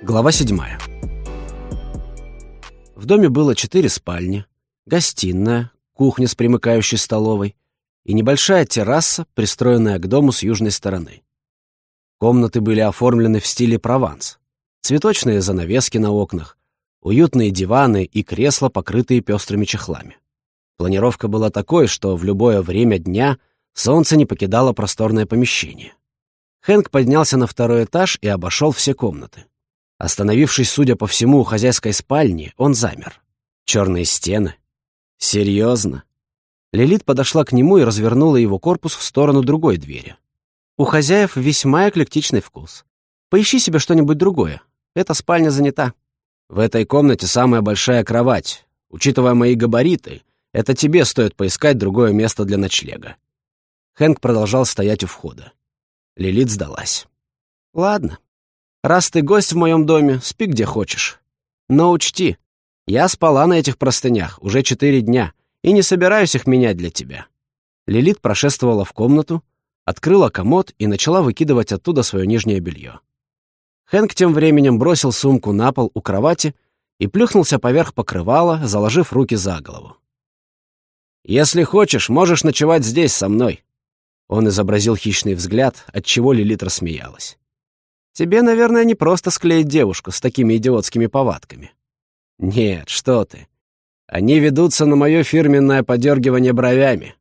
Глава 7. В доме было четыре спальни, гостиная, кухня с примыкающей столовой и небольшая терраса, пристроенная к дому с южной стороны. Комнаты были оформлены в стиле Прованс. Цветочные занавески на окнах, уютные диваны и кресла, покрытые пестрыми чехлами. Планировка была такой, что в любое время дня солнце не покидало просторное помещение. Хэнк поднялся на второй этаж и обошел все комнаты. Остановившись, судя по всему, у хозяйской спальни, он замер. Черные стены. Серьезно? Лилит подошла к нему и развернула его корпус в сторону другой двери. У хозяев весьма эклектичный вкус. Поищи себе что-нибудь другое. Эта спальня занята. В этой комнате самая большая кровать. Учитывая мои габариты, это тебе стоит поискать другое место для ночлега. Хэнк продолжал стоять у входа. Лилит сдалась. Ладно, Раз ты гость в моем доме, спи где хочешь. Но учти, я спала на этих простынях уже четыре дня и не собираюсь их менять для тебя». Лилит прошествовала в комнату, открыла комод и начала выкидывать оттуда свое нижнее белье. Хэнк тем временем бросил сумку на пол у кровати и плюхнулся поверх покрывала, заложив руки за голову. «Если хочешь, можешь ночевать здесь со мной». Он изобразил хищный взгляд, отчего Лилит рассмеялась. Тебе, наверное, не просто склеить девушку с такими идиотскими повадками. Нет, что ты. Они ведутся на мое фирменное подергивание бровями.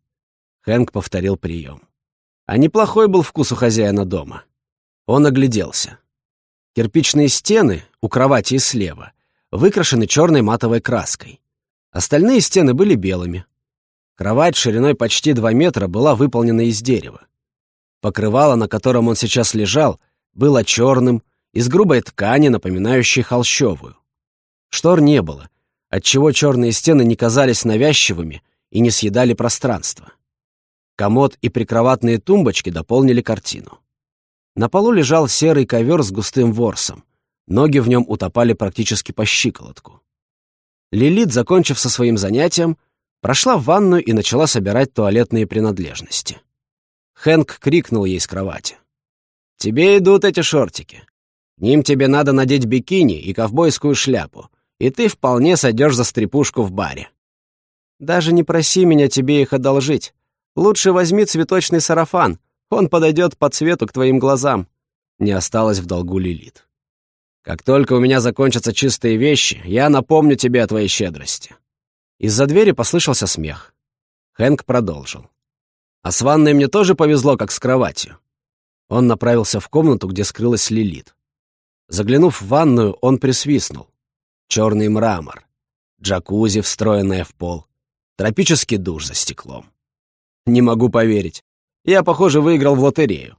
Хэнк повторил прием. А неплохой был вкус у хозяина дома. Он огляделся. Кирпичные стены у кровати и слева выкрашены черной матовой краской. Остальные стены были белыми. Кровать шириной почти два метра была выполнена из дерева. Покрывало, на котором он сейчас лежал, было черным, из грубой ткани, напоминающей холщовую. Штор не было, отчего черные стены не казались навязчивыми и не съедали пространство. Комод и прикроватные тумбочки дополнили картину. На полу лежал серый ковер с густым ворсом. Ноги в нем утопали практически по щиколотку. Лилит, закончив со своим занятием, прошла в ванную и начала собирать туалетные принадлежности. Хэнк крикнул ей с кровати. Тебе идут эти шортики. Ним тебе надо надеть бикини и ковбойскую шляпу, и ты вполне сойдешь за стрепушку в баре. Даже не проси меня тебе их одолжить. Лучше возьми цветочный сарафан, он подойдет по цвету к твоим глазам. Не осталось в долгу Лилит. Как только у меня закончатся чистые вещи, я напомню тебе о твоей щедрости. Из-за двери послышался смех. Хэнк продолжил. А с ванной мне тоже повезло, как с кроватью. Он направился в комнату, где скрылась Лилит. Заглянув в ванную, он присвистнул. Черный мрамор, джакузи, встроенная в пол, тропический душ за стеклом. Не могу поверить. Я, похоже, выиграл в лотерею.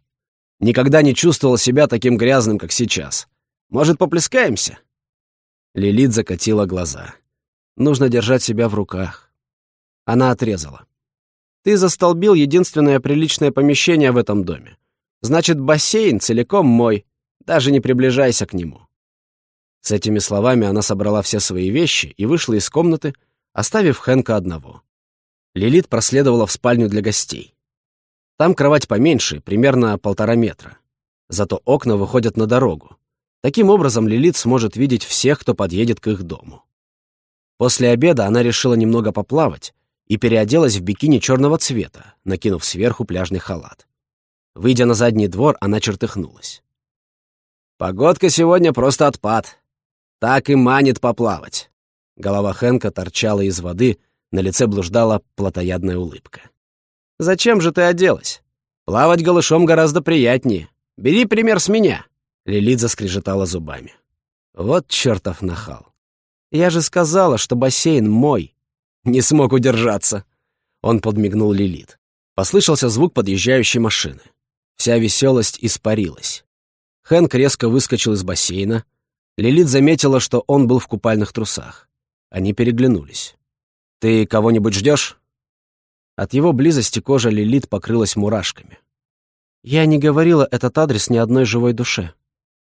Никогда не чувствовал себя таким грязным, как сейчас. Может, поплескаемся?» Лилит закатила глаза. «Нужно держать себя в руках». Она отрезала. «Ты застолбил единственное приличное помещение в этом доме. Значит, бассейн целиком мой. Даже не приближайся к нему». С этими словами она собрала все свои вещи и вышла из комнаты, оставив Хэнка одного. Лилит проследовала в спальню для гостей. Там кровать поменьше, примерно полтора метра. Зато окна выходят на дорогу. Таким образом, Лилит сможет видеть всех, кто подъедет к их дому. После обеда она решила немного поплавать и переоделась в бикини черного цвета, накинув сверху пляжный халат. Выйдя на задний двор, она чертыхнулась. «Погодка сегодня просто отпад. Так и манит поплавать». Голова Хэнка торчала из воды, на лице блуждала плотоядная улыбка. «Зачем же ты оделась? Плавать голышом гораздо приятнее. Бери пример с меня». Лилит заскрежетала зубами. «Вот чертов нахал. Я же сказала, что бассейн мой». Не смог удержаться. Он подмигнул Лилит. Послышался звук подъезжающей машины. Вся веселость испарилась. Хэнк резко выскочил из бассейна. Лилит заметила, что он был в купальных трусах. Они переглянулись. «Ты кого-нибудь ждешь?» От его близости кожа Лилит покрылась мурашками. «Я не говорила этот адрес ни одной живой душе».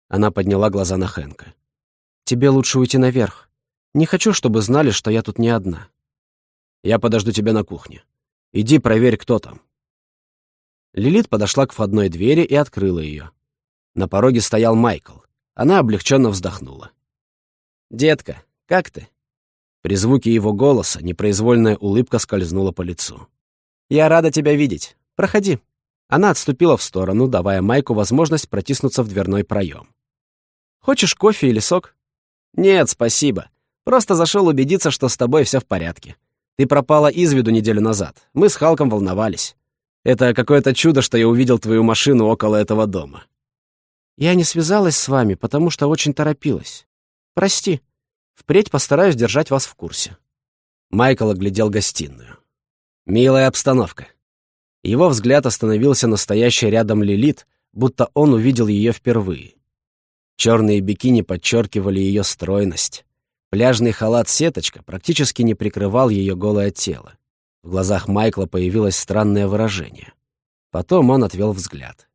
Она подняла глаза на Хэнка. «Тебе лучше уйти наверх. Не хочу, чтобы знали, что я тут не одна. Я подожду тебя на кухне. Иди проверь, кто там». Лилит подошла к входной двери и открыла ее. На пороге стоял Майкл. Она облегченно вздохнула. «Детка, как ты?» При звуке его голоса непроизвольная улыбка скользнула по лицу. «Я рада тебя видеть. Проходи». Она отступила в сторону, давая Майку возможность протиснуться в дверной проем. «Хочешь кофе или сок?» «Нет, спасибо. Просто зашел убедиться, что с тобой все в порядке. Ты пропала из виду неделю назад. Мы с Халком волновались. Это какое-то чудо, что я увидел твою машину около этого дома». «Я не связалась с вами, потому что очень торопилась. Прости. Впредь постараюсь держать вас в курсе». Майкл оглядел гостиную. «Милая обстановка. Его взгляд остановился на стоящей рядом Лилит, будто он увидел ее впервые. Черные бикини подчеркивали ее стройность. Пляжный халат-сеточка практически не прикрывал ее голое тело. В глазах Майкла появилось странное выражение. Потом он отвел взгляд.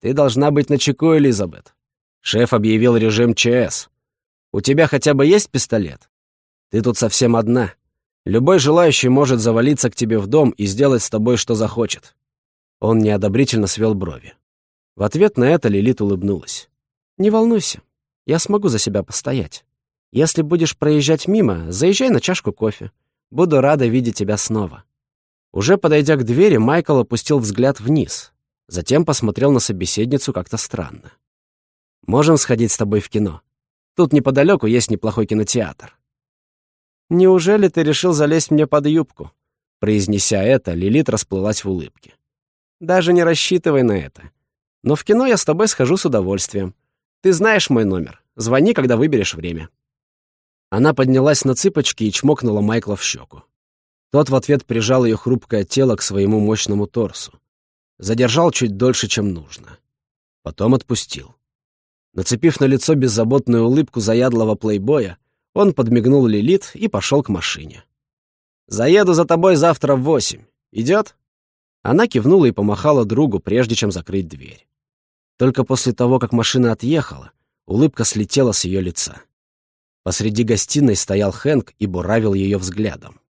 «Ты должна быть начеку, Элизабет. Шеф объявил режим ЧС. У тебя хотя бы есть пистолет? Ты тут совсем одна. Любой желающий может завалиться к тебе в дом и сделать с тобой, что захочет». Он неодобрительно свел брови. В ответ на это Лилит улыбнулась. «Не волнуйся, я смогу за себя постоять. Если будешь проезжать мимо, заезжай на чашку кофе. Буду рада видеть тебя снова». Уже подойдя к двери, Майкл опустил взгляд вниз, затем посмотрел на собеседницу как-то странно. «Можем сходить с тобой в кино? Тут неподалеку есть неплохой кинотеатр». «Неужели ты решил залезть мне под юбку?» Произнеся это, Лилит расплылась в улыбке. «Даже не рассчитывай на это. Но в кино я с тобой схожу с удовольствием. Ты знаешь мой номер. Звони, когда выберешь время». Она поднялась на цыпочки и чмокнула Майкла в щеку. Тот в ответ прижал ее хрупкое тело к своему мощному торсу. Задержал чуть дольше, чем нужно. Потом отпустил. Нацепив на лицо беззаботную улыбку заядлого плейбоя, он подмигнул Лилит и пошел к машине. «Заеду за тобой завтра в восемь. Идет?» Она кивнула и помахала другу, прежде чем закрыть дверь. Только после того, как машина отъехала, улыбка слетела с ее лица. Посреди гостиной стоял Хэнк и буравил ее взглядом.